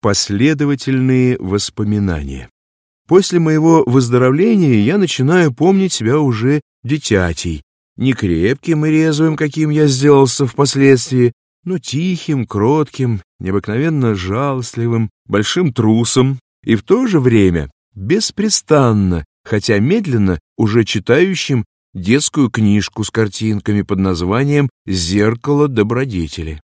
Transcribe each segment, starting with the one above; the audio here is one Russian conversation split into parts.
Последовательные воспоминания. После моего выздоровления я начинаю помнить себя уже дитятей, не крепким и резвым, каким я сделался впоследствии, но тихим, кротким, необыкновенно жалостливым, большим трусом и в то же время беспрестанно, хотя медленно, уже читающим детскую книжку с картинками под названием «Зеркало добродетели».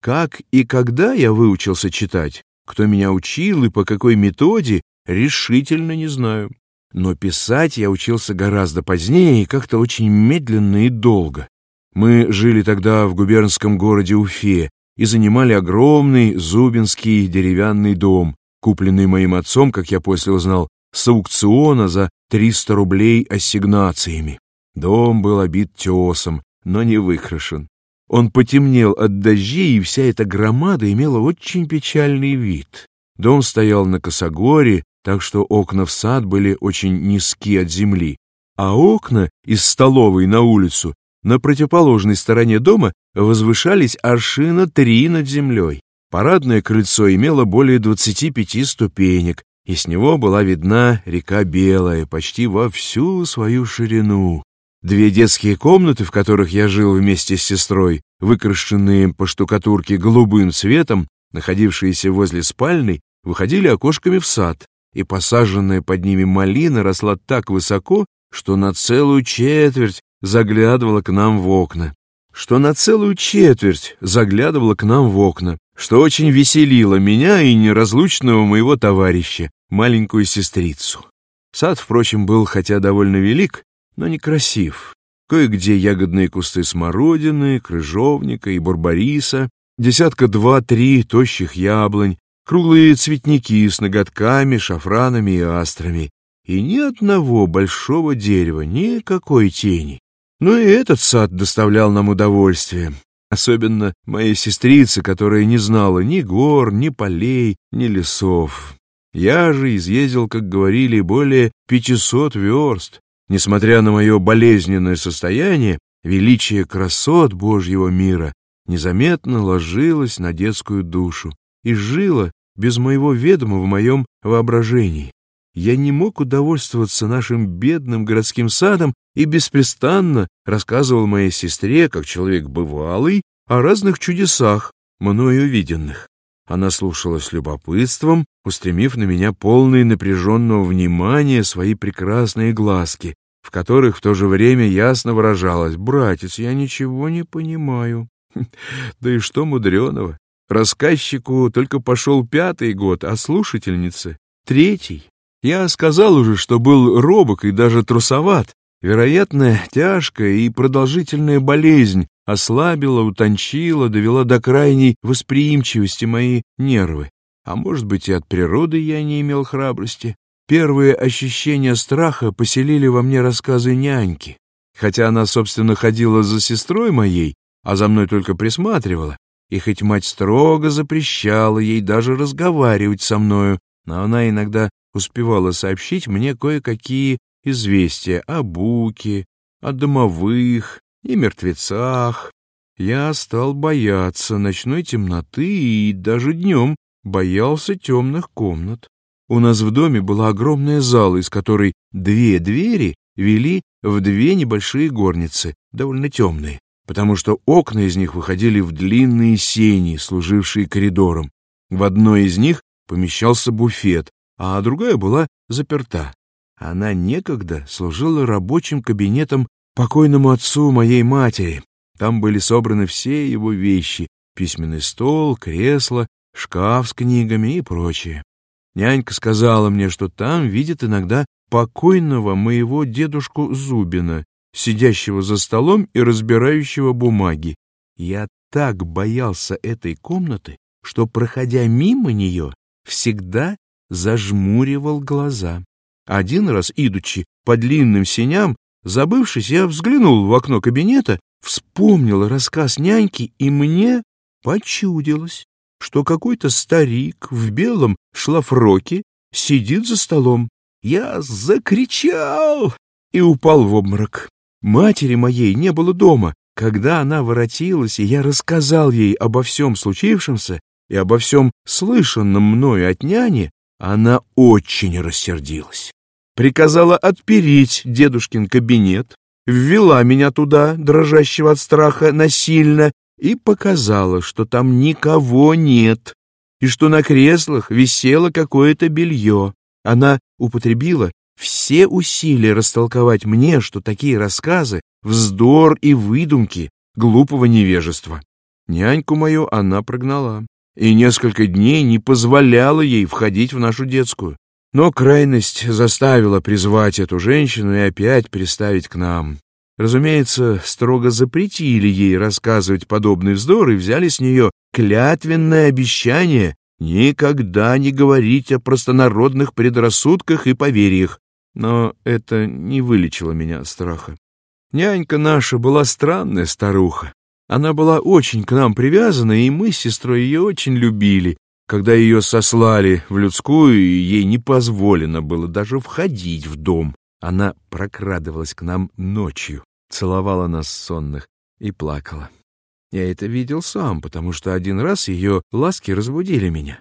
Как и когда я выучился читать, кто меня учил и по какой методе, решительно не знаю. Но писать я учился гораздо позднее и как-то очень медленно и долго. Мы жили тогда в губернском городе Уфе и занимали огромный зубинский деревянный дом, купленный моим отцом, как я после узнал, с аукциона за 300 рублей ассигнациями. Дом был обит тесом, но не выкрашен. Он потемнел от дождей, и вся эта громада имела очень печальный вид. Дом стоял на косогоре, так что окна в сад были очень низки от земли, а окна из столовой на улицу на противоположной стороне дома возвышались аршина три над землей. Парадное крыльцо имело более 25 ступенек, и с него была видна река Белая почти во всю свою ширину. Две детские комнаты, в которых я жил вместе с сестрой, выкрашенные по штукатурке голубым цветом, находившиеся возле спальной, выходили окошками в сад, и посаженная под ними малина росла так высоко, что на целую четверть заглядывала к нам в окна. Что на целую четверть заглядывала к нам в окна, что очень веселило меня и неразлучного моего товарища, маленькую сестрицу. Сад, впрочем, был хотя довольно велик, но некрасив. Кое-где ягодные кусты смородины, крыжовника и барбариса, десятка два-три тощих яблонь, круглые цветники с ноготками, шафранами и астрами, и ни одного большого дерева, никакой тени. Но и этот сад доставлял нам удовольствие, особенно моей сестрице, которая не знала ни гор, ни полей, ни лесов. Я же изъездил, как говорили, более пятисот верст, Несмотря на мое болезненное состояние, величие красот Божьего мира незаметно ложилось на детскую душу и жило без моего ведома в моем воображении. Я не мог удовольствоваться нашим бедным городским садом и беспрестанно рассказывал моей сестре, как человек бывалый, о разных чудесах, мною виденных. Она слушала с любопытством, устремив на меня полные напряженного внимания свои прекрасные глазки, в которых в то же время ясно выражалось «Братец, я ничего не понимаю». Да и что мудреного? Рассказчику только пошел пятый год, а слушательнице — третий. Я сказал уже, что был робок и даже трусоват. Вероятно, тяжкая и продолжительная болезнь ослабила, утончила, довела до крайней восприимчивости мои нервы. А может быть, и от природы я не имел храбрости. Первые ощущения страха поселили во мне рассказы няньки. Хотя она, собственно, ходила за сестрой моей, а за мной только присматривала, и хоть мать строго запрещала ей даже разговаривать со мною, но она иногда успевала сообщить мне кое-какие известия о Буке, о домовых, и мертвецах. Я стал бояться ночной темноты и даже днем боялся темных комнат. У нас в доме была огромная зала, из которой две двери вели в две небольшие горницы, довольно темные, потому что окна из них выходили в длинные сени, служившие коридором. В одной из них помещался буфет, а другая была заперта. Она некогда служила рабочим кабинетом покойному отцу моей матери. Там были собраны все его вещи — письменный стол, кресло, шкаф с книгами и прочее. Нянька сказала мне, что там видит иногда покойного моего дедушку Зубина, сидящего за столом и разбирающего бумаги. Я так боялся этой комнаты, что, проходя мимо нее, всегда зажмуривал глаза. Один раз, идучи по длинным сеням, Забывшись, я взглянул в окно кабинета, вспомнил рассказ няньки, и мне почудилось, что какой-то старик в белом шлафроке сидит за столом. Я закричал и упал в обморок. Матери моей не было дома. Когда она воротилась, и я рассказал ей обо всем случившемся, и обо всем слышанном мною от няни, она очень рассердилась. Приказала отпереть дедушкин кабинет, ввела меня туда, дрожащего от страха, насильно, и показала, что там никого нет, и что на креслах висело какое-то белье. Она употребила все усилия растолковать мне, что такие рассказы — вздор и выдумки глупого невежества. Няньку мою она прогнала и несколько дней не позволяла ей входить в нашу детскую. Но крайность заставила призвать эту женщину и опять приставить к нам. Разумеется, строго запретили ей рассказывать подобный вздор и взяли с нее клятвенное обещание никогда не говорить о простонародных предрассудках и поверьях. Но это не вылечило меня от страха. Нянька наша была странная старуха. Она была очень к нам привязана, и мы с сестрой ее очень любили. Когда ее сослали в людскую, ей не позволено было даже входить в дом. Она прокрадывалась к нам ночью, целовала нас сонных и плакала. Я это видел сам, потому что один раз ее ласки разбудили меня.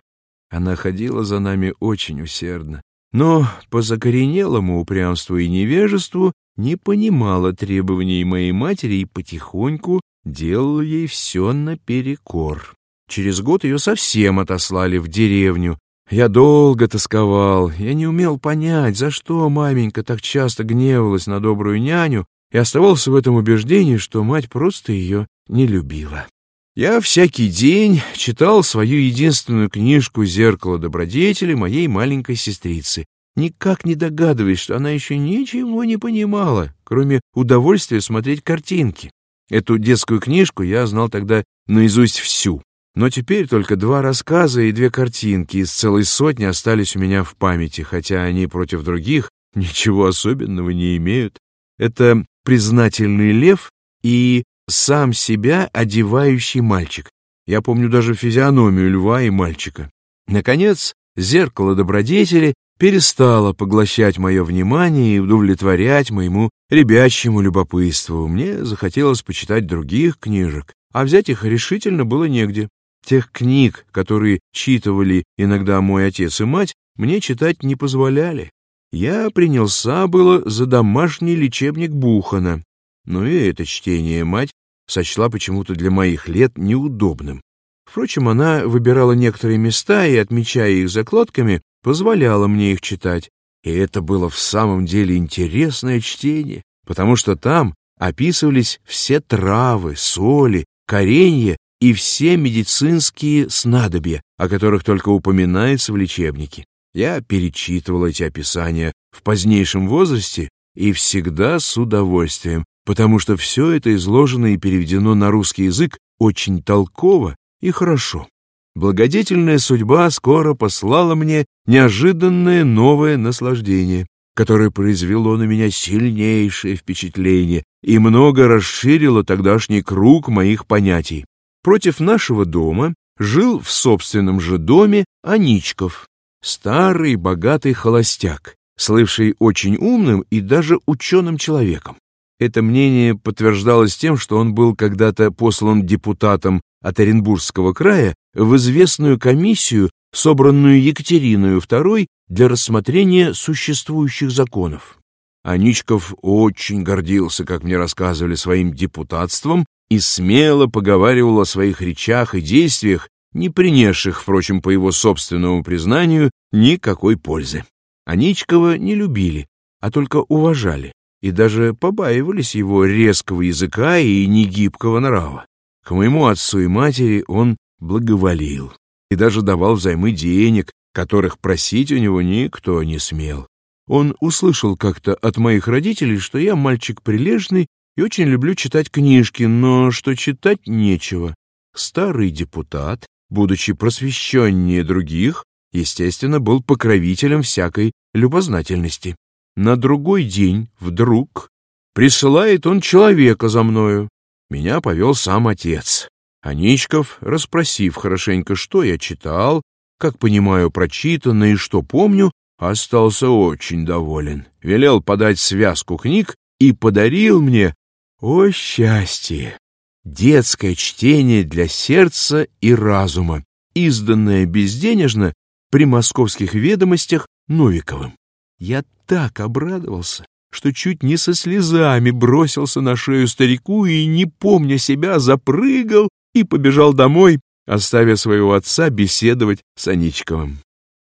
Она ходила за нами очень усердно, но по закоренелому упрямству и невежеству не понимала требований моей матери и потихоньку делала ей все наперекор. Через год ее совсем отослали в деревню. Я долго тосковал, я не умел понять, за что маменька так часто гневалась на добрую няню, и оставался в этом убеждении, что мать просто ее не любила. Я всякий день читал свою единственную книжку «Зеркало добродетели» моей маленькой сестрицы, никак не догадываясь, что она еще ничего не понимала, кроме удовольствия смотреть картинки. Эту детскую книжку я знал тогда наизусть всю. Но теперь только два рассказа и две картинки из целой сотни остались у меня в памяти, хотя они против других ничего особенного не имеют. Это «Признательный лев» и «Сам себя одевающий мальчик». Я помню даже физиономию льва и мальчика. Наконец, «Зеркало добродетели» перестало поглощать мое внимание и удовлетворять моему ребячьему любопытству. Мне захотелось почитать других книжек, а взять их решительно было негде. Тех книг, которые читывали иногда мой отец и мать, мне читать не позволяли. Я принялся было за домашний лечебник Бухана, но и это чтение мать сочла почему-то для моих лет неудобным. Впрочем, она выбирала некоторые места и, отмечая их закладками, позволяла мне их читать. И это было в самом деле интересное чтение, потому что там описывались все травы, соли, коренья и все медицинские снадобья, о которых только упоминается в лечебнике. Я перечитывал эти описания в позднейшем возрасте и всегда с удовольствием, потому что все это изложено и переведено на русский язык очень толково и хорошо. Благодетельная судьба скоро послала мне неожиданное новое наслаждение, которое произвело на меня сильнейшее впечатление и много расширило тогдашний круг моих понятий. Против нашего дома жил в собственном же доме Аничков, старый богатый холостяк, слывший очень умным и даже ученым человеком. Это мнение подтверждалось тем, что он был когда-то послан депутатом от Оренбургского края в известную комиссию, собранную Екатериной II для рассмотрения существующих законов. Аничков очень гордился, как мне рассказывали, своим депутатством и смело поговаривал о своих речах и действиях, не принесших, впрочем, по его собственному признанию, никакой пользы. Аничкова не любили, а только уважали, и даже побаивались его резкого языка и негибкого нрава. К моему отцу и матери он благоволил и даже давал взаймы денег, которых просить у него никто не смел. Он услышал как-то от моих родителей, что я мальчик прилежный и очень люблю читать книжки, но что читать нечего. Старый депутат, будучи просвещеннее других, естественно, был покровителем всякой любознательности. На другой день вдруг присылает он человека за мною, меня повел сам отец. Аничков, расспросив хорошенько, что я читал, как понимаю прочитанное и что помню, остался очень доволен. Велел подать связку книг и подарил мне, о счастье, детское чтение для сердца и разума, изданное безденежно при московских ведомостях Новиковым. Я так обрадовался, что чуть не со слезами бросился на шею старику и, не помня себя, запрыгал и побежал домой, оставив своего отца беседовать с Аничковым.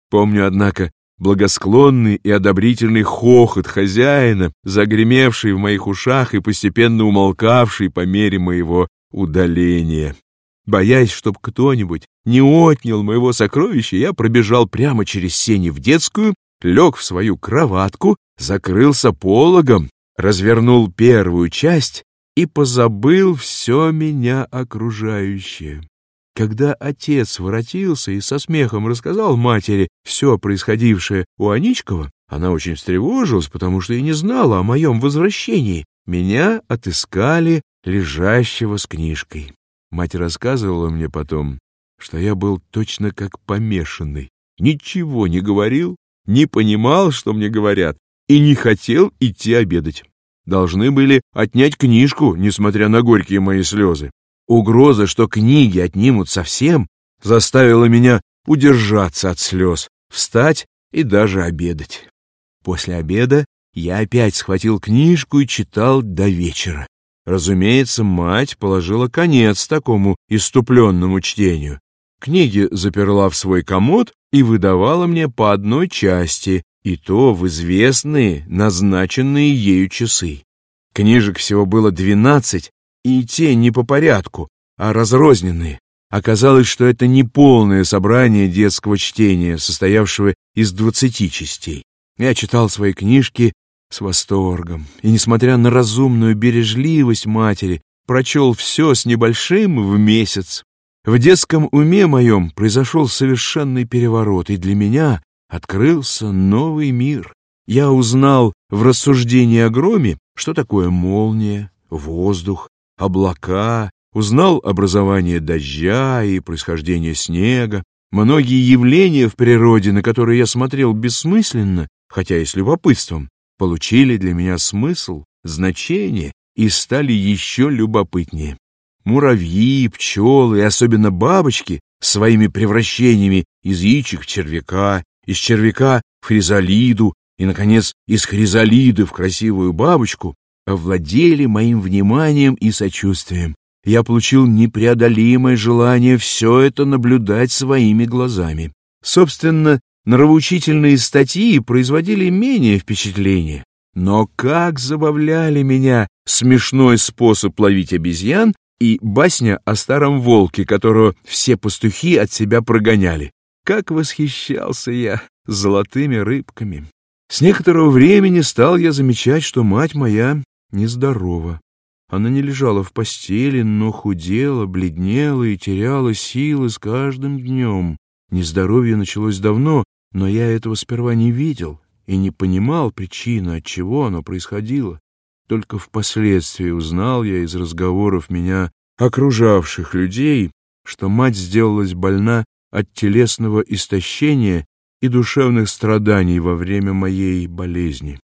Помню, однако, благосклонный и одобрительный хохот хозяина, загремевший в моих ушах и постепенно умолкавший по мере моего удаления. Боясь, чтоб кто-нибудь не отнял моего сокровища, я пробежал прямо через сени в детскую, лег в свою кроватку, закрылся пологом, развернул первую часть и позабыл все меня окружающее. Когда отец воротился и со смехом рассказал матери все происходившее у Аничкова, она очень встревожилась, потому что и не знала о моем возвращении. Меня отыскали лежащего с книжкой. Мать рассказывала мне потом, что я был точно как помешанный. Ничего не говорил, не понимал, что мне говорят, и не хотел идти обедать. Должны были отнять книжку, несмотря на горькие мои слезы. Угроза, что книги отнимут совсем, заставила меня удержаться от слез, встать и даже обедать. После обеда я опять схватил книжку и читал до вечера. Разумеется, мать положила конец такому иступленному чтению. Книги заперла в свой комод и выдавала мне по одной части, и то в известные, назначенные ею часы. Книжек всего было двенадцать, и те не по порядку, а разрозненные. Оказалось, что это не полное собрание детского чтения, состоявшего из двадцати частей. Я читал свои книжки с восторгом, и, несмотря на разумную бережливость матери, прочел все с небольшим в месяц. В детском уме моем произошел совершенный переворот, и для меня открылся новый мир. Я узнал в рассуждении о громе, что такое молния, воздух, облака, узнал образование дождя и происхождение снега, многие явления в природе, на которые я смотрел бессмысленно, хотя и с любопытством, получили для меня смысл, значение и стали еще любопытнее. Муравьи, пчелы и особенно бабочки своими превращениями из яичек в червяка, из червяка в хризалиду и, наконец, из хризалиды в красивую бабочку овладели моим вниманием и сочувствием. Я получил непреодолимое желание все это наблюдать своими глазами. Собственно, нравоучительные статьи производили менее впечатление. Но как забавляли меня смешной способ ловить обезьян и басня о старом волке, которого все пастухи от себя прогоняли. Как восхищался я золотыми рыбками. С некоторого времени стал я замечать, что мать моя нездорова. Она не лежала в постели, но худела, бледнела и теряла силы с каждым днем. Нездоровье началось давно, но я этого сперва не видел и не понимал причины, от чего оно происходило. Только впоследствии узнал я из разговоров меня окружавших людей, что мать сделалась больна от телесного истощения и душевных страданий во время моей болезни.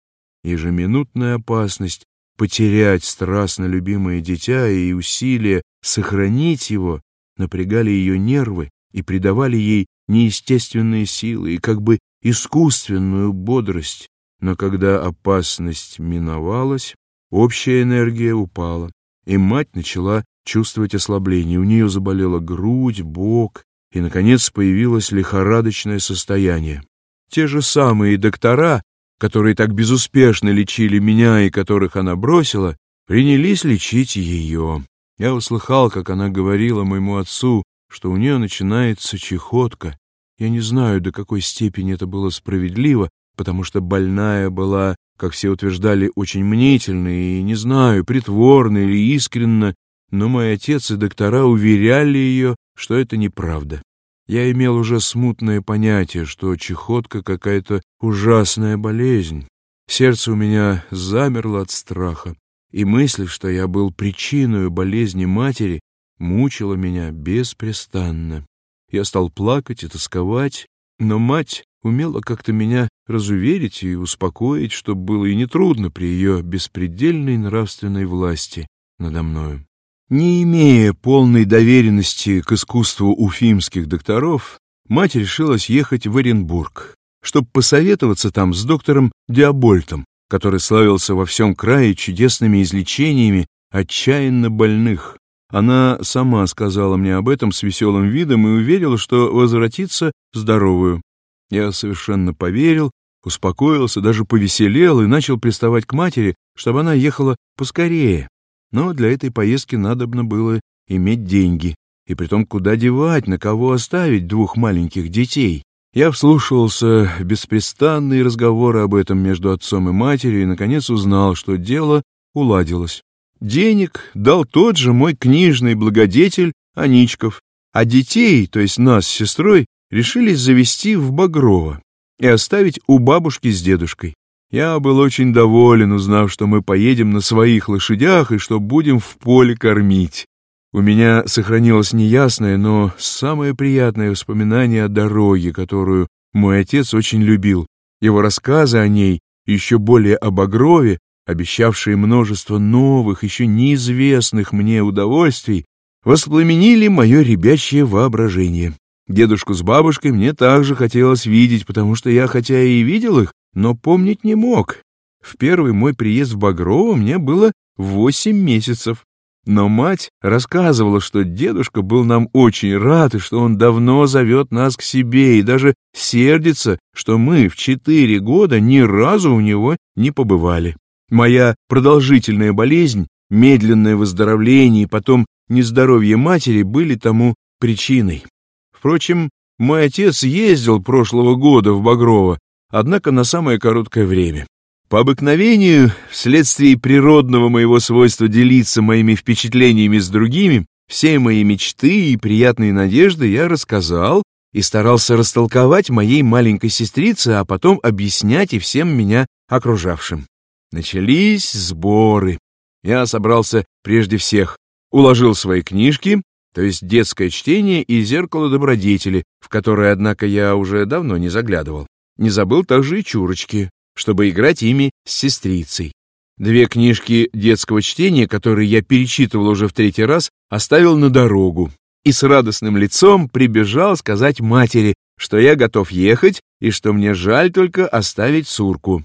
Ежеминутная опасность потерять страстно любимое дитя и усилия сохранить его напрягали ее нервы и придавали ей неестественные силы и как бы искусственную бодрость. Но когда опасность миновалась, общая энергия упала, и мать начала чувствовать ослабление. У нее заболела грудь, бок, и, наконец, появилось лихорадочное состояние. Те же самые доктора, которые так безуспешно лечили меня и которых она бросила, принялись лечить ее. Я услыхал, как она говорила моему отцу, что у нее начинается чехотка. Я не знаю, до какой степени это было справедливо, потому что больная была, как все утверждали, очень мнительной и, не знаю, притворно или искренно, но мой отец и доктора уверяли ее, что это неправда. Я имел уже смутное понятие, что чехотка какая-то ужасная болезнь. Сердце у меня замерло от страха, и мысль, что я был причиной болезни матери, мучила меня беспрестанно. Я стал плакать и тосковать, но мать умела как-то меня разуверить и успокоить, что было и нетрудно при ее беспредельной нравственной власти надо мною. Не имея полной доверенности к искусству уфимских докторов, мать решилась ехать в Оренбург, чтобы посоветоваться там с доктором Диабольтом, который славился во всем крае чудесными излечениями отчаянно больных. Она сама сказала мне об этом с веселым видом и уверила, что возвратится здоровую. Я совершенно поверил, успокоился, даже повеселел и начал приставать к матери, чтобы она ехала поскорее. Но для этой поездки надобно было иметь деньги, и притом куда девать, на кого оставить двух маленьких детей. Я вслушивался в беспрестанные разговоры об этом между отцом и матерью и, наконец, узнал, что дело уладилось. Денег дал тот же мой книжный благодетель Аничков, а детей, то есть нас с сестрой, решились завести в Багрово и оставить у бабушки с дедушкой. Я был очень доволен, узнав, что мы поедем на своих лошадях и что будем в поле кормить. У меня сохранилось неясное, но самое приятное воспоминание о дороге, которую мой отец очень любил. Его рассказы о ней, еще более о Багрове, обещавшие множество новых, еще неизвестных мне удовольствий, воспламенили мое ребячье воображение. Дедушку с бабушкой мне также хотелось видеть, потому что я, хотя и видел их, но помнить не мог. В первый мой приезд в Багрово мне было восемь месяцев. Но мать рассказывала, что дедушка был нам очень рад, и что он давно зовет нас к себе, и даже сердится, что мы в четыре года ни разу у него не побывали. Моя продолжительная болезнь, медленное выздоровление и потом нездоровье матери были тому причиной. Впрочем, мой отец ездил прошлого года в Багрово, однако на самое короткое время. По обыкновению, вследствие природного моего свойства делиться моими впечатлениями с другими, все мои мечты и приятные надежды я рассказал и старался растолковать моей маленькой сестрице, а потом объяснять и всем меня окружавшим. Начались сборы. Я собрался прежде всех, уложил свои книжки, то есть детское чтение и зеркало добродетели, в которое, однако, я уже давно не заглядывал. Не забыл также и чурочки, чтобы играть ими с сестрицей. Две книжки детского чтения, которые я перечитывал уже в третий раз, оставил на дорогу и с радостным лицом прибежал сказать матери, что я готов ехать и что мне жаль только оставить сурку.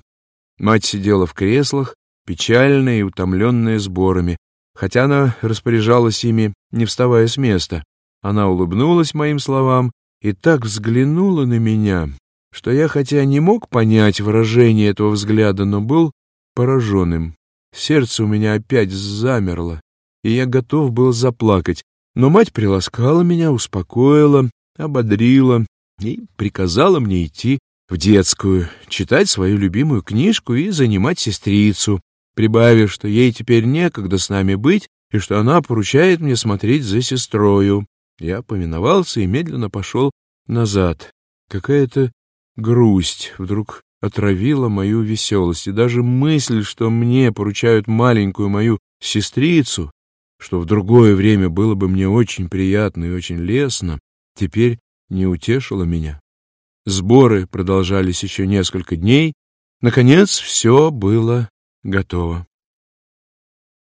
Мать сидела в креслах, печальная и утомленная сборами, хотя она распоряжалась ими, не вставая с места. Она улыбнулась моим словам и так взглянула на меня, что я хотя не мог понять выражение этого взгляда, но был пораженным. Сердце у меня опять замерло, и я готов был заплакать, но мать приласкала меня, успокоила, ободрила и приказала мне идти в детскую, читать свою любимую книжку и занимать сестрицу, прибавив, что ей теперь некогда с нами быть и что она поручает мне смотреть за сестрою. Я повиновался и медленно пошел назад. Какая-то грусть вдруг отравила мою веселость, и даже мысль, что мне поручают маленькую мою сестрицу, что в другое время было бы мне очень приятно и очень лестно, теперь не утешила меня. Сборы продолжались еще несколько дней. Наконец, все было готово.